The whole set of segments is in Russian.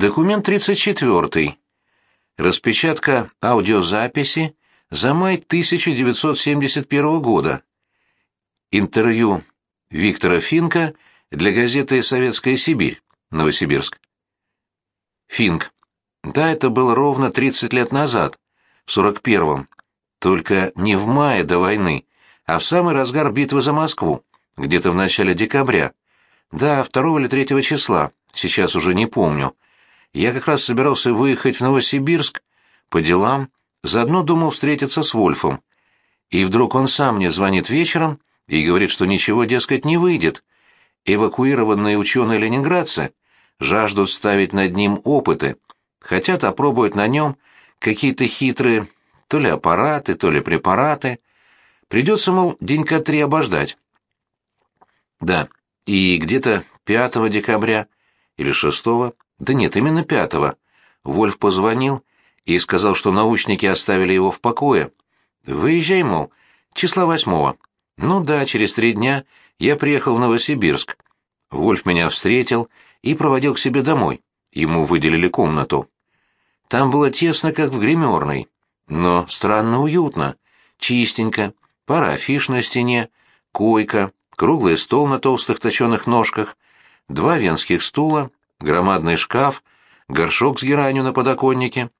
Документ 34. Распечатка аудиозаписи за май 1971 года. Интервью Виктора Финка для газеты «Советская Сибирь», Новосибирск. Финк. Да, это было ровно 30 лет назад, в 41-м. Только не в мае до войны, а в самый разгар битвы за Москву, где-то в начале декабря. Да, 2 или 3 числа, сейчас уже не помню. Я как раз собирался выехать в Новосибирск по делам, заодно думал встретиться с Вольфом. И вдруг он сам мне звонит вечером и говорит, что ничего, дескать, не выйдет. Эвакуированные ученые-ленинградцы жаждут ставить над ним опыты, хотят опробовать на нем какие-то хитрые то ли аппараты, то ли препараты. Придется, мол, денька три обождать. Да, и где-то 5 декабря или 6, да нет, именно 5 Вольф позвонил и сказал, что научники оставили его в покое. Выезжай, мол, числа 8 Ну да, через три дня я приехал в Новосибирск. Вольф меня встретил и проводил к себе домой. Ему выделили комнату. Там было тесно, как в гримерной, но странно уютно, чистенько, пара афиш на стене, койка, круглый стол на толстых точеных ножках, два венских стула, громадный шкаф, горшок с геранью на подоконнике.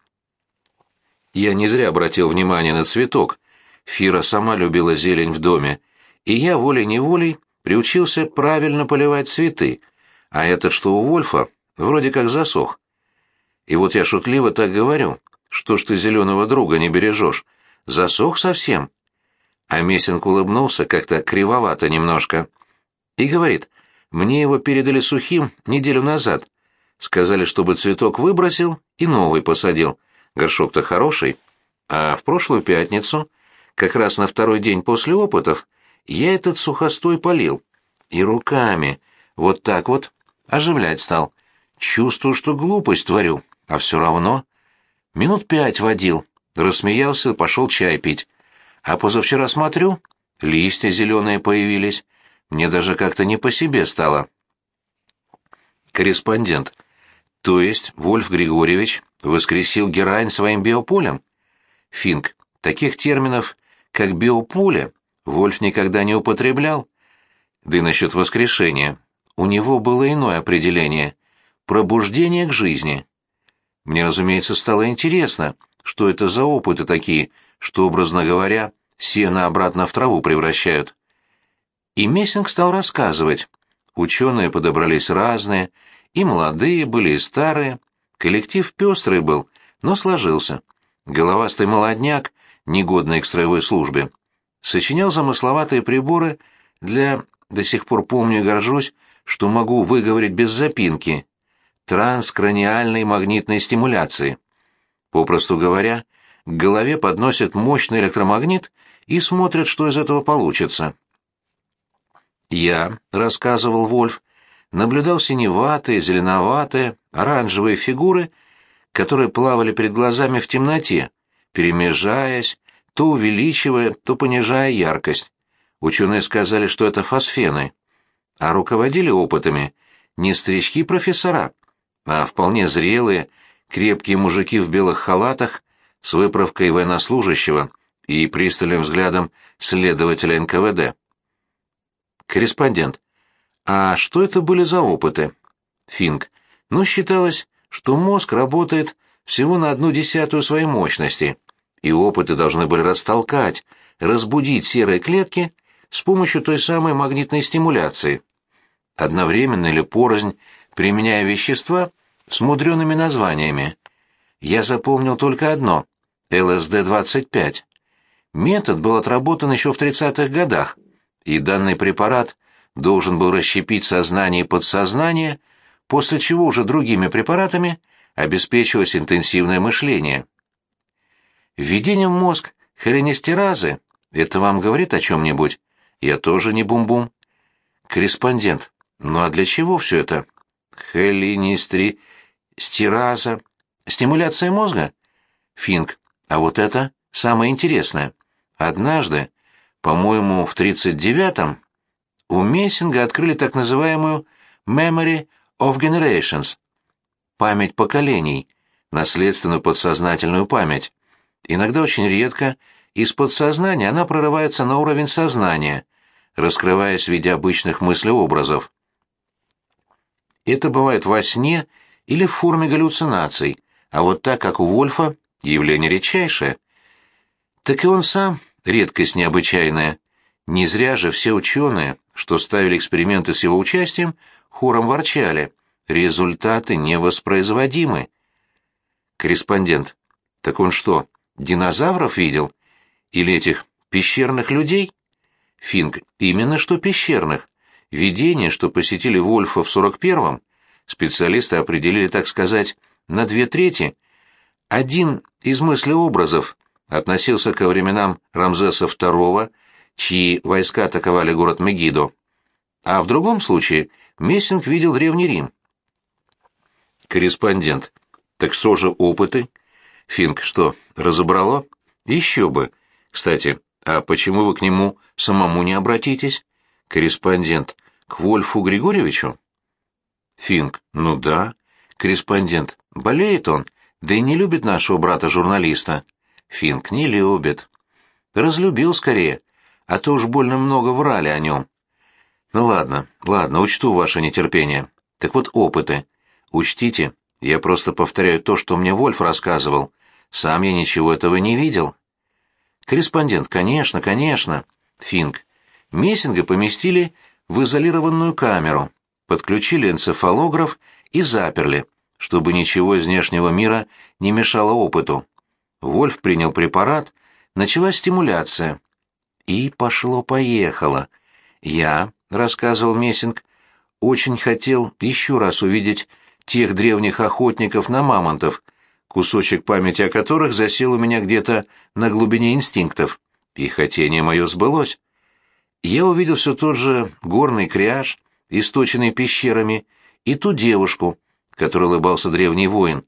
Я не зря обратил внимание на цветок. Фира сама любила зелень в доме, и я волей-неволей приучился правильно поливать цветы, а этот, что у Вольфа, вроде как засох. И вот я шутливо так говорю, что ж ты зеленого друга не бережешь, засох совсем. А Мессинг улыбнулся как-то кривовато немножко и говорит, мне его передали сухим неделю назад. Сказали, чтобы цветок выбросил и новый посадил. Горшок-то хороший. А в прошлую пятницу, как раз на второй день после опытов, я этот сухостой полил. И руками, вот так вот, оживлять стал. Чувствую, что глупость творю, а все равно. Минут пять водил, рассмеялся, пошел чай пить. А позавчера смотрю, листья зеленые появились. Мне даже как-то не по себе стало. Корреспондент. То есть Вольф Григорьевич воскресил герань своим биополем? Финк. Таких терминов, как биополе, Вольф никогда не употреблял. Да и насчет воскрешения. У него было иное определение — пробуждение к жизни. Мне, разумеется, стало интересно, что это за опыты такие, что, образно говоря, сено обратно в траву превращают. И Мессинг стал рассказывать. Ученые подобрались разные, и молодые были, и старые. Коллектив пестрый был, но сложился. Головастый молодняк, негодный к строевой службе, сочинял замысловатые приборы для, до сих пор помню и горжусь, что могу выговорить без запинки, транскраниальной магнитной стимуляции. Попросту говоря, к голове подносят мощный электромагнит и смотрят, что из этого получится. Я, рассказывал Вольф, наблюдал синеватые, зеленоватые, оранжевые фигуры, которые плавали перед глазами в темноте, перемежаясь, то увеличивая, то понижая яркость. Ученые сказали, что это фосфены. А руководили опытами не старички-профессора, а вполне зрелые, крепкие мужики в белых халатах с выправкой военнослужащего и пристальным взглядом следователя НКВД. Корреспондент. А что это были за опыты? Финк. Ну, считалось, что мозг работает всего на одну десятую своей мощности, и опыты должны были растолкать, разбудить серые клетки с помощью той самой магнитной стимуляции. Одновременно или порознь, применяя вещества с мудреными названиями. Я запомнил только одно — ЛСД-25. Метод был отработан еще в 30-х годах, и данный препарат должен был расщепить сознание и подсознание, после чего уже другими препаратами обеспечивалось интенсивное мышление. Введение в мозг холинестеразы — это вам говорит о чем-нибудь? Я тоже не бум-бум. Корреспондент. Ну а для чего все это? Холинестри... стираза... Стимуляция мозга? Финк. А вот это самое интересное. Однажды, по-моему, в 39-м, у Мессинга открыли так называемую Memory of Generations. память поколений, наследственную подсознательную память. Иногда очень редко из подсознания она прорывается на уровень сознания, раскрываясь в виде обычных мыслеобразов. Это бывает во сне или в форме галлюцинаций, а вот так, как у Вольфа, явление редчайшее. Так и он сам редкость необычайная. Не зря же все ученые, что ставили эксперименты с его участием, хором ворчали. Результаты невоспроизводимы. Корреспондент. Так он что, динозавров видел? Или этих пещерных людей? Финк. Именно что пещерных. Видение, что посетили Вольфа в 41-м, специалисты определили, так сказать, на две трети. Один из мыслеобразов относился ко временам Рамзеса II, чьи войска атаковали город Мегидо. А в другом случае Мессинг видел Древний Рим. Корреспондент. Так что же опыты? Финк что, разобрало? Еще бы. Кстати, а почему вы к нему самому не обратитесь? Корреспондент. К Вольфу Григорьевичу? Финк. Ну да. Корреспондент. Болеет он, да и не любит нашего брата-журналиста. Финк. Не любит. Разлюбил скорее, а то уж больно много врали о нем. Ну ладно, ладно, учту ваше нетерпение. Так вот опыты. Учтите, я просто повторяю то, что мне Вольф рассказывал. Сам я ничего этого не видел. Корреспондент, конечно, конечно. Финк. Мессинга поместили в изолированную камеру, подключили энцефалограф и заперли, чтобы ничего из внешнего мира не мешало опыту. Вольф принял препарат, началась стимуляция. И пошло-поехало. Я, — рассказывал Мессинг, — очень хотел еще раз увидеть тех древних охотников на мамонтов, кусочек памяти о которых засел у меня где-то на глубине инстинктов, и хотение мое сбылось. Я увидел все тот же горный кряж, источенный пещерами, и ту девушку, которой улыбался древний воин.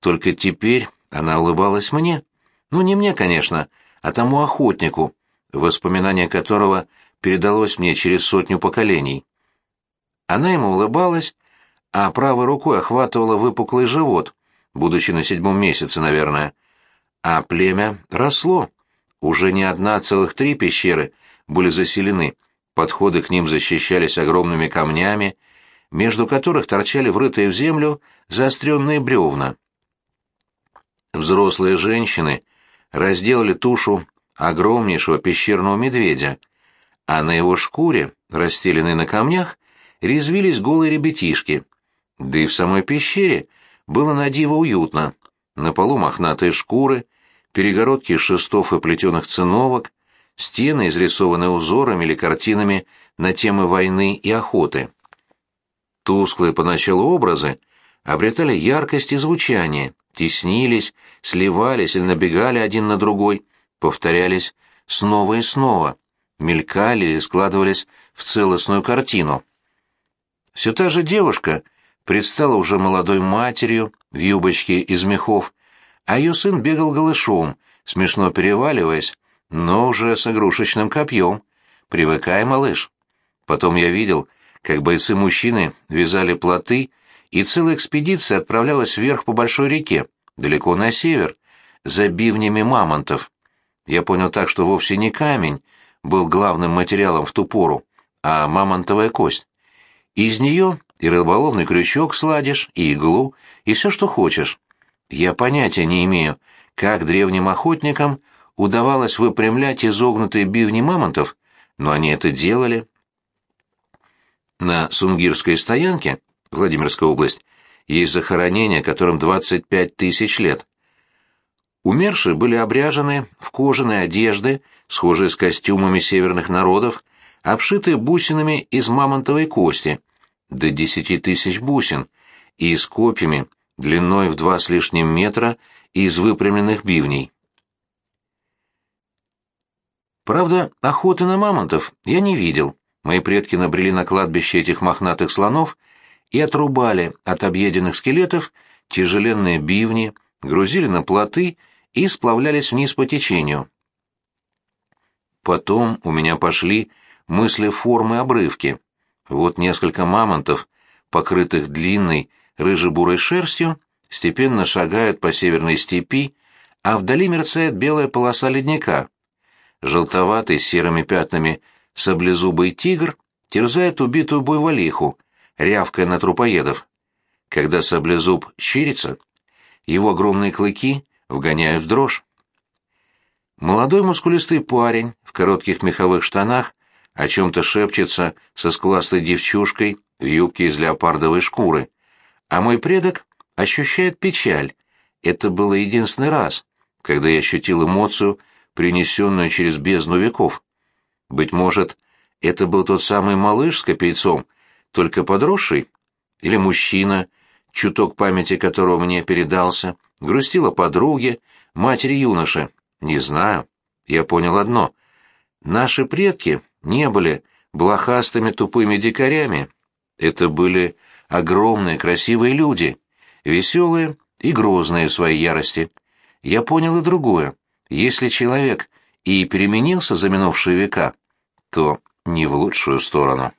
Только теперь она улыбалась мне. Ну, не мне, конечно, а тому охотнику, воспоминание которого передалось мне через сотню поколений. Она ему улыбалась, а правой рукой охватывала выпуклый живот, будучи на седьмом месяце, наверное. А племя росло. Уже не одна, целых три пещеры были заселены, подходы к ним защищались огромными камнями, между которых торчали врытые в землю заостренные бревна. Взрослые женщины разделали тушу огромнейшего пещерного медведя, а на его шкуре, расстеленной на камнях, резвились голые ребятишки, да и в самой пещере было на диво уютно. На полу мохнатые шкуры, перегородки из шестов и плетеных циновок, стены, изрисованные узорами или картинами на темы войны и охоты. Тусклые поначалу образы обретали яркость и звучание, теснились, сливались или набегали один на другой, повторялись снова и снова, мелькали или складывались в целостную картину. Все та же девушка предстала уже молодой матерью в юбочке из мехов, а ее сын бегал голышом, смешно переваливаясь, но уже с игрушечным копьем. Привыкай, малыш. Потом я видел, как бойцы-мужчины вязали плоты, и целая экспедиция отправлялась вверх по большой реке, далеко на север, за бивнями мамонтов. Я понял так, что вовсе не камень был главным материалом в ту пору, а мамонтовая кость. Из нее и рыболовный крючок сладишь, и иглу, и все, что хочешь. Я понятия не имею, как древним охотникам удавалось выпрямлять изогнутые бивни мамонтов, но они это делали. На Сунгирской стоянке, Владимирская область, есть захоронения, которым 25 тысяч лет. Умершие были обряжены в кожаные одежды, схожие с костюмами северных народов, обшитые бусинами из мамонтовой кости – до десяти тысяч бусин, и с копьями, длиной в два с лишним метра, из выпрямленных бивней. Правда, охоты на мамонтов я не видел. Мои предки набрели на кладбище этих мохнатых слонов и отрубали от объеденных скелетов тяжеленные бивни, грузили на плоты и сплавлялись вниз по течению. Потом у меня пошли мысли формы обрывки. Вот несколько мамонтов, покрытых длинной, рыже-бурой шерстью, степенно шагают по северной степи, а вдали мерцает белая полоса ледника. Желтоватый с серыми пятнами саблезубый тигр терзает убитую буйволиху, рявкая на трупоедов. Когда саблезуб щирится, его огромные клыки вгоняют в дрожь. Молодой мускулистый парень в коротких меховых штанах о чем-то шепчется со скуластой девчушкой в юбке из леопардовой шкуры. А мой предок ощущает печаль. Это было единственный раз, когда я ощутил эмоцию, принесенную через бездну веков. Быть может, это был тот самый малыш с копейцом, только подросший? Или мужчина, чуток памяти которого мне передался, грустила подруге, матери юноши? Не знаю. Я понял одно. Наши предки не были блохастыми тупыми дикарями. Это были огромные красивые люди, веселые и грозные в своей ярости. Я понял и другое. Если человек и переменился за минувшие века, то не в лучшую сторону.